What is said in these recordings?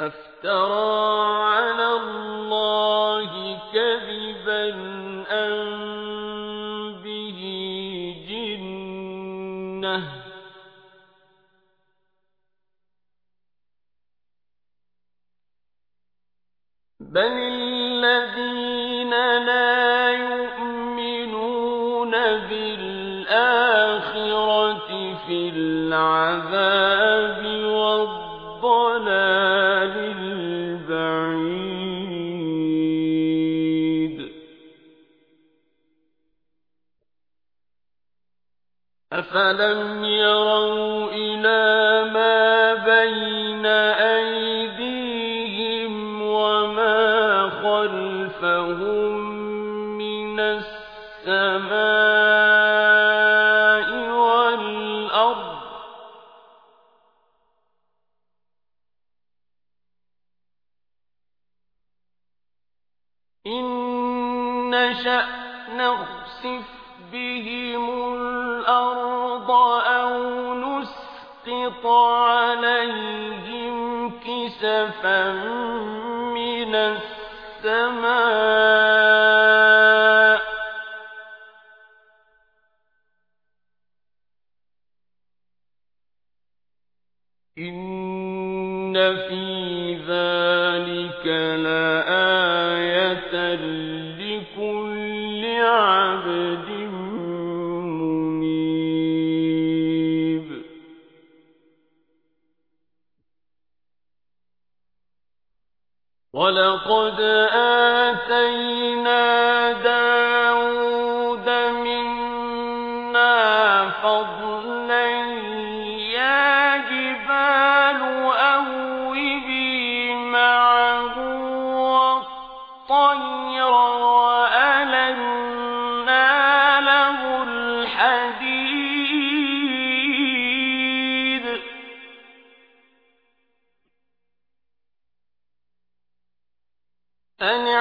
أَفْتَرَىٰ عَلَى اللَّهِ كَذِبًا أَم بِهِ جِنَّةٌ ۗ بَلِ الَّذِينَ لَا يُؤْمِنُونَ بِالْآخِرَةِ فِي الْعَذَابِ أَفَلَمْ يَرَوْا إِلَىٰ مَا بَيْنَ أَيْدِيهِمْ وَمَا خَلْفَهُم مِّنَ السَّمَاءِ وَالْأَرْضِ ۚ إِن نَّشَأْ نَخْسِفْ بِهِمُ الْأَرْضَ كِسَفًا مِّنَ السَّمَاءِ ۚ. إِنَّ فِي ذَٰلِكَ لَآيَةً لِّكُلِّ عَبْدٍ وَلَقَدْ آتَيْنَا دَاوُودَ مِنَّا فَضْلًا ۖ يَا جِبَالُ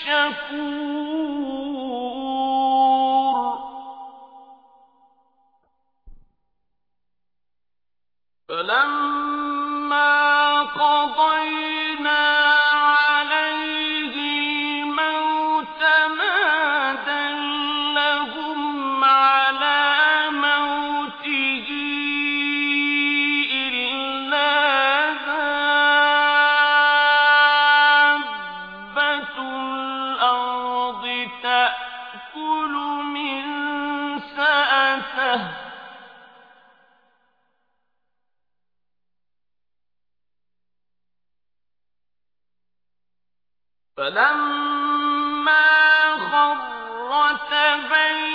الشَّكُورُ. فَلَمَّا قَضَيْنَا عَلَيْهِ الْمَوْتَ دَلَّهُمْ عَلَىٰ مَوْتِهِ إِلَّا دَابَّةُ فلما خر تبين